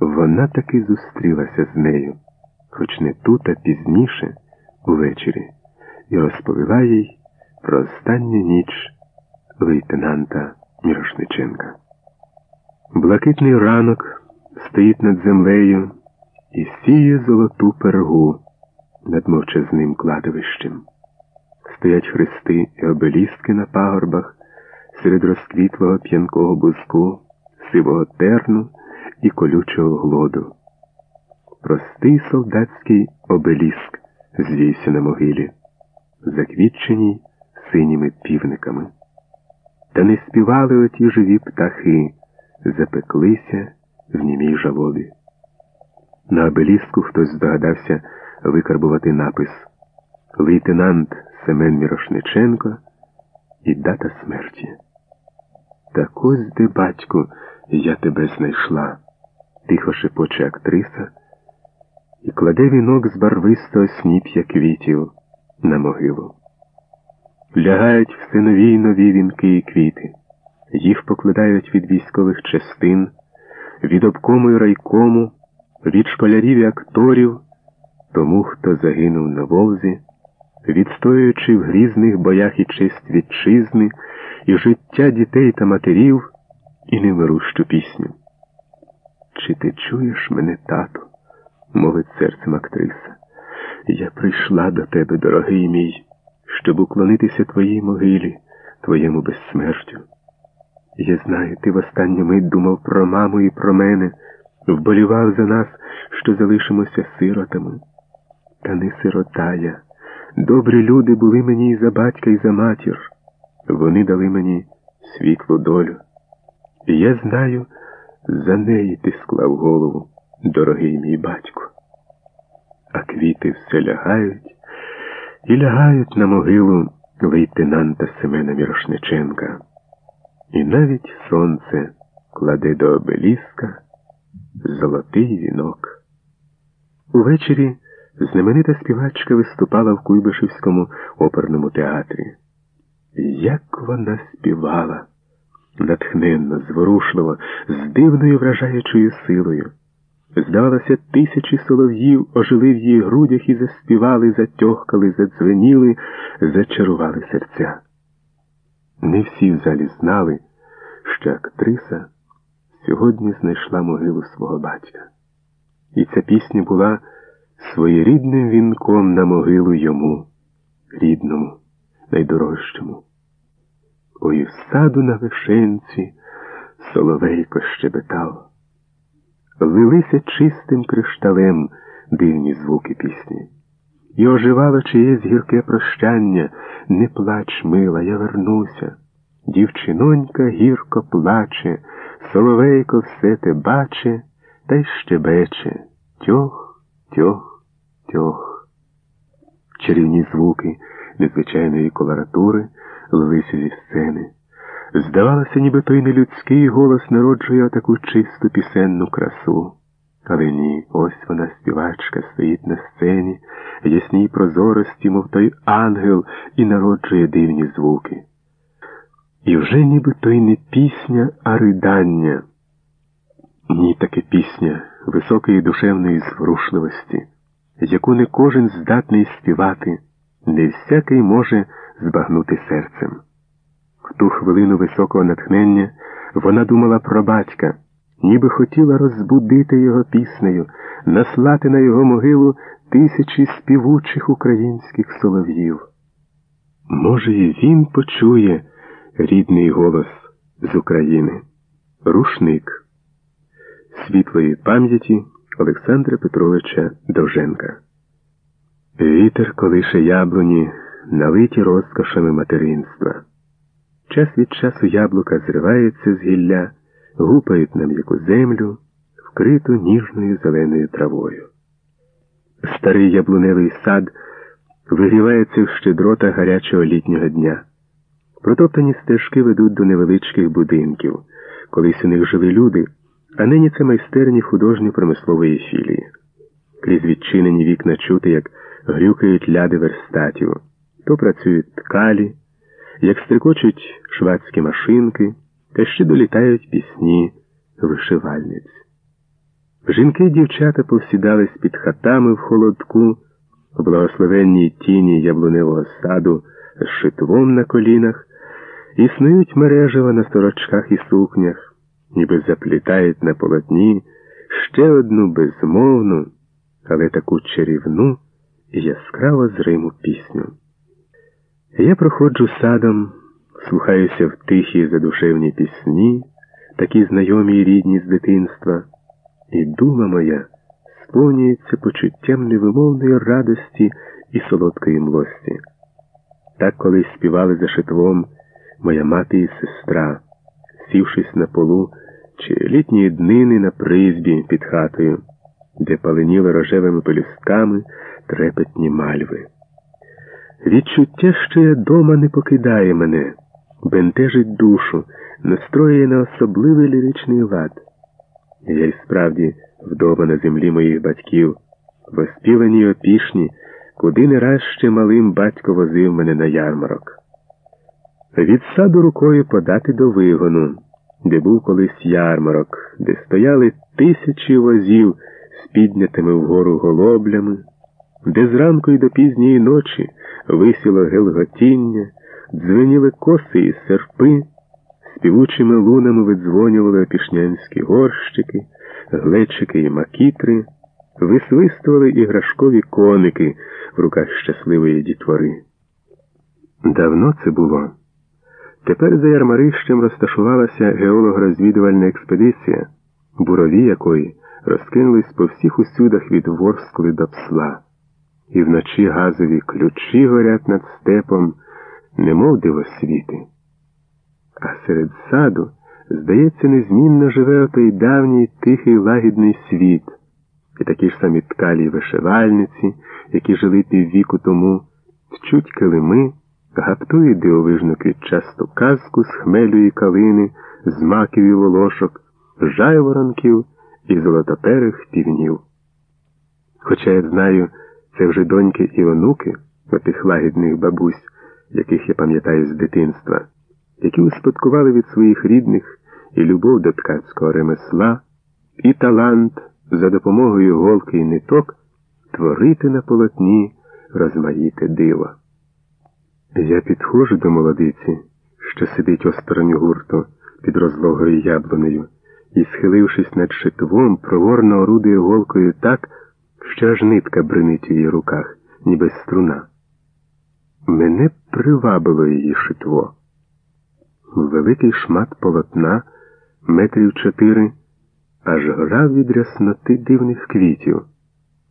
Вона таки зустрілася з нею, хоч не тут, а пізніше, увечері, і розповіла їй про останню ніч лейтенанта Мірошниченка. Блакитний ранок стоїть над землею і сіє золоту пергу над мовчазним кладовищем. Стоять хрести і обелістки на пагорбах серед розквітлого п'янкого бузку, сивого терну і колючого глоду. Простий солдатський обеліск звівся на могилі, заквітченій синіми півниками. Та не співали оті живі птахи, запеклися в німій жалобі. На обеліску хтось здогадався викарбувати напис Лейтенант Семен Мірошниченко і дата смерті. Так ось де, батьку, я тебе знайшла, тихо шепоче актриса і кладе вінок з барвистого сніп'я квітів на могилу. Лягають все нові й нові вінки і квіти, їх покладають від військових частин, від обкому і райкому, від школярів і акторів, тому, хто загинув на Волзі, відстоюючи в грізних боях і честь вітчизни, і життя дітей та матерів, і невирущу пісню. Чи ти чуєш мене, тату? мовить серцем актриса. Я прийшла до тебе, дорогий мій, щоб уклонитися твоїй могилі, твоєму безсмертю. Я знаю, ти в останню мить думав про маму і про мене, вболівав за нас, що залишимося сиротами. Та не сирота я. Добрі люди були мені і за батька, і за матір. Вони дали мені світлу долю. І я знаю, за неї ти склав голову, дорогий мій батько. А квіти все лягають і лягають на могилу лейтенанта Семена Мірошниченка. І навіть сонце кладе до обеліска золотий вінок. Увечері знаменита співачка виступала в Куйбишевському оперному театрі. Як вона співала, натхненно, зворушливо, з дивною вражаючою силою. Здавалося, тисячі солов'їв ожили в її грудях і заспівали, затьохкали, задзвеніли, зачарували серця. Не всі в залі знали, що актриса сьогодні знайшла могилу свого батька. І ця пісня була своєрідним вінком на могилу йому, рідному, найдорожчому. Ой, в саду на вишенці соловейко щебетав. Лилися чистим кришталем дивні звуки пісні. І оживало чиєсь гірке прощання, не плач, мила, я вернуся. Дівчинонька гірко плаче, соловейко все те баче, та й щебече. Тьох, тьох, тьох. Чарівні звуки незвичайної колоратури лилися зі сцени. Здавалося, ніби той нелюдський голос народжує таку чисту пісенну красу. Але ні, ось вона співачка стоїть на сцені, ясній прозорості, мов той ангел, і народжує дивні звуки. І вже ніби то й не пісня, а ридання. Ні, таке пісня високої душевної зворушливості, яку не кожен здатний співати, не всякий може збагнути серцем. В ту хвилину високого натхнення вона думала про батька, ніби хотіла розбудити його піснею, наслати на його могилу тисячі співучих українських солов'їв. Може, і він почує рідний голос з України. Рушник світлої пам'яті Олександра Петровича Довженка. Вітер колише яблуні, налиті розкошами материнства. Час від часу яблука зриваються з гілля, гупають на м'яку землю, вкриту ніжною зеленою травою. Старий яблуневий сад вигрівається в щедрота гарячого літнього дня. Протоптані стежки ведуть до невеличких будинків, колись у них жили люди, а нині це майстерні художньо-промислової філії. Крізь відчинені вікна чути, як грюкають ляди верстатів, то працюють ткалі, як стрикочуть швадські машинки, та ще долітають пісні вишивальниць. Жінки й дівчата повсідались під хатами в холодку, в благословенній тіні яблуневого саду з шитвом на колінах, існують мережева на сорочках і сукнях, ніби заплітають на полотні ще одну безмовну, але таку чарівну і яскраво зриму пісню. Я проходжу садом, слухаюся в тихі задушевні пісні, такі знайомі й рідні з дитинства, і дума моя сповнюється почуттям невимовної радості і солодкої млості. Так колись співали за шитвом моя мати і сестра, сівшись на полу чи літні днини на призбі під хатою, де паленіли рожевими пелюстками трепетні мальви. Відчуття, що я дома не покидає мене, бентежить душу, настроює на особливий ліричний лад. Я й справді вдома на землі моїх батьків, в оспіваній опішні, куди не раз ще малим батько возив мене на ярмарок. Від саду рукою подати до вигону, де був колись ярмарок, де стояли тисячі возів з піднятими вгору голоблями, де зранку й до пізньої ночі висіло гелготіння, дзвеніли коси і серпи, співучими лунами видзвонювали опішнянські горщики, глечики і макітри, висвистували іграшкові коники в руках щасливої дітвори. Давно це було. Тепер за ярмарищем розташувалася геолого-розвідувальна експедиція, бурові якої розкинулись по всіх усюдах від Ворскли до Псла, і вночі газові ключі горять над степом, немов дивосвіти. А серед саду, здається, незмінно живе отой давній тихий лагідний світ, і такі ж самі ткалі вишивальниці, які жили піввіку тому, тчуть килими гаптує дивовижну квітчасту казку з хмелю і калини, з маків і волошок, жайворонків і золотоперих півнів. Хоча я знаю, це вже доньки і онуки отих лагідних бабусь, яких я пам'ятаю з дитинства, які успадкували від своїх рідних і любов до ткацького ремесла, і талант за допомогою голки і ниток творити на полотні розмаїте диво. Я підходжу до молодиці, що сидить осторонь гурту під розлогою яблунею, і, схилившись над шитвом, проворно орудує голкою так, що аж нитка бринить у її руках, ніби струна. Мене привабило її шитво. Великий шмат полотна, метрів чотири, аж грав від рясноти дивних квітів.